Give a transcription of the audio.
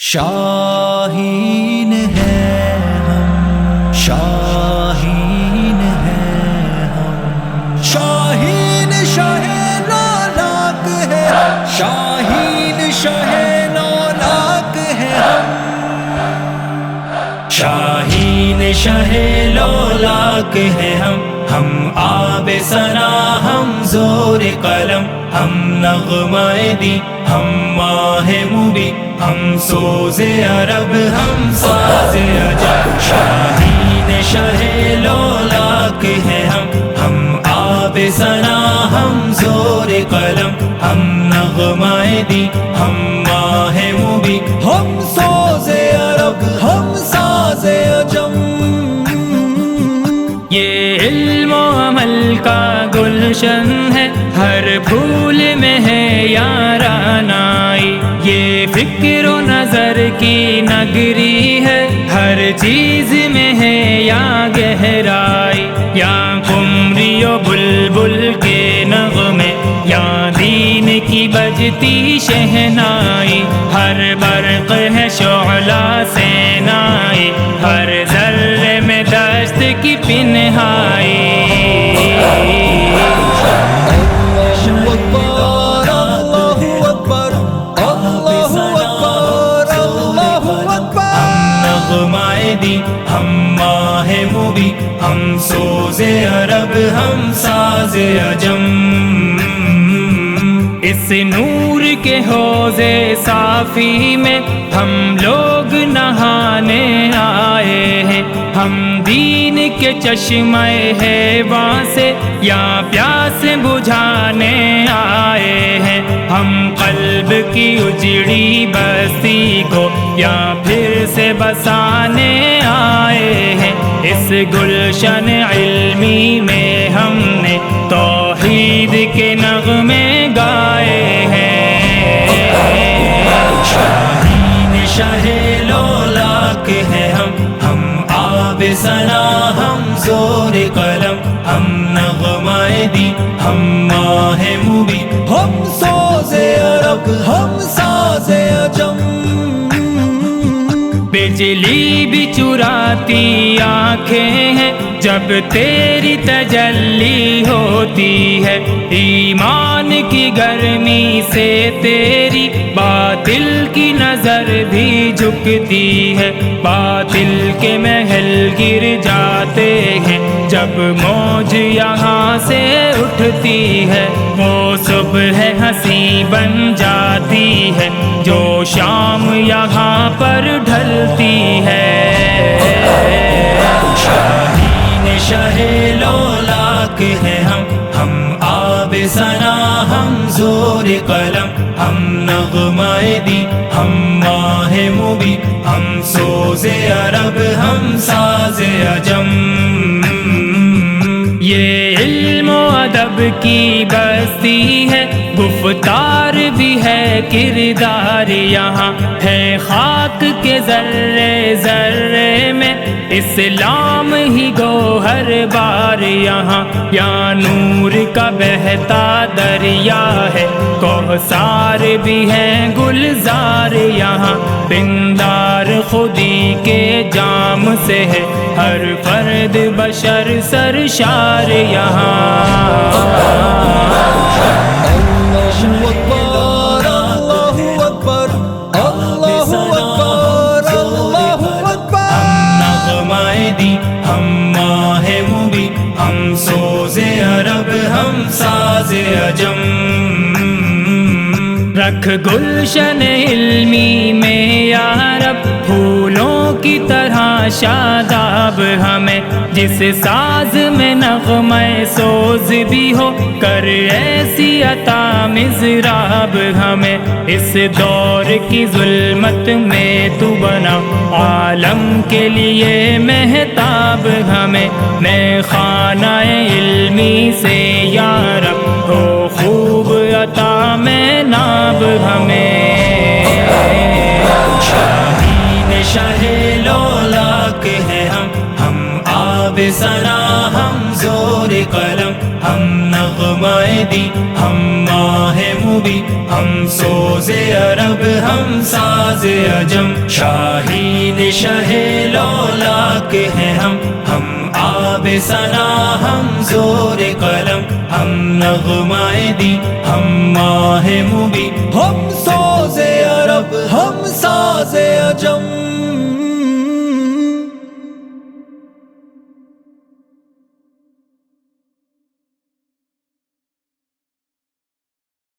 شاہین ہے ہم شاہین ہے ہم۔ شاہین شاہ لاک ہے شاہین شاہ شاہین شاہ لاک ہے ہم۔ ہم آب سنا ہم زور قلم۔ ہم نغمائے دی ہم ماہ مبی ہم سوز عرب، ہم ساز عجب۔ شاہین شاہ لاک ہے ہم۔ ہم آب سنا ہم زور قلم۔ ہم نغمائے دی ہم ماہ مبی ہم سوز گلشن ہے، ہر پھول میں ہے یارانائی یہ فکر و نظر کی نگری ہے، ہر چیز میں ہے یا گہرائی۔ یا کمری و بلبل کے نغمے یا دین کی بجتی شہنائی۔ ہر برق ہے شعلہ سے نائی ہر ذرے میں دست کی پنہائی۔ دی. ہم ماہ مبی ہم سوز عرب ہم ساز عجم. اس نور کے حوضے صافی میں ہم لوگ نہانے آئے ہیں۔ ہم دین کے چشمہ ہے وہاں سے یا پیاس بجھانے آئے ہیں۔ ہم قلب کی اجڑی بستی کو یا پھر سے بسانے آئے ہیں۔ اس گلشن علمی میں ہم نے شہ لولا لاک ہے ہم۔ ہم آب سنا ہم زور قلم۔ ہم نغمائے دی ہم ماہ مبی ہم سوز عرب، ہم ساز عجم۔ بجلی بھی چراتی آنکھیں ہیں، جب تیری تجلی ہوتی ہے۔ ایمان کی گرمی سے تیری باطل کی نظر بھی جھکتی ہے۔ باطل کے محل گر جاتے ہیں، جب موج یہاں سے اٹھتی ہے۔ وہ صبح ہنسی بن جاتی ہے۔ جو شام یہاں پر ڈھلتی ہے۔ شاہین شاہ لاک ہے ہم۔ ہم آب سنا ہم زور قلم۔ ہم نغمائے دی، ہم ماہ مبی ہم سوز عرب، ہم ساز عجم۔ یہ و ادب کی بستی ہے۔ گفتار بھی ہے، کردار یہاں ہے۔ خاک کے ذرے ذرے میں اسلام ہی گوہر بار یہاں۔ یا نور کا بہتا دریا ہے۔ کوثار بھی ہے، گلزار یہاں۔ بندار خودی کے جام سے ہے۔ ہر فرد بشر سرشار یہاں۔ ہم ہم ساز رکھ گلشن علمی میں شاداب ہمیں، جس ساز میں نغمہ سوز بھی ہو، کر ایسی عطا مزراب ہمیں۔ اس دور کی ظلمت میں تو بنا، عالم کے لیے محتاب ہمیں۔ میں خانہ علمی سے یارب ہو خوب عطا میں ناب ہمیں۔ سنا ہم زور قلم، ہم نغمائے دی ہم ماہ مبی ہم سوز عرب، ہم ساز اجم شاہین شہ لولاک ہیں ہم ہم آب سنا ہم زور قلم۔ ہم نغمائے دی ہم ماہ مبی ہم ساز عرب، ہم ساز عجم۔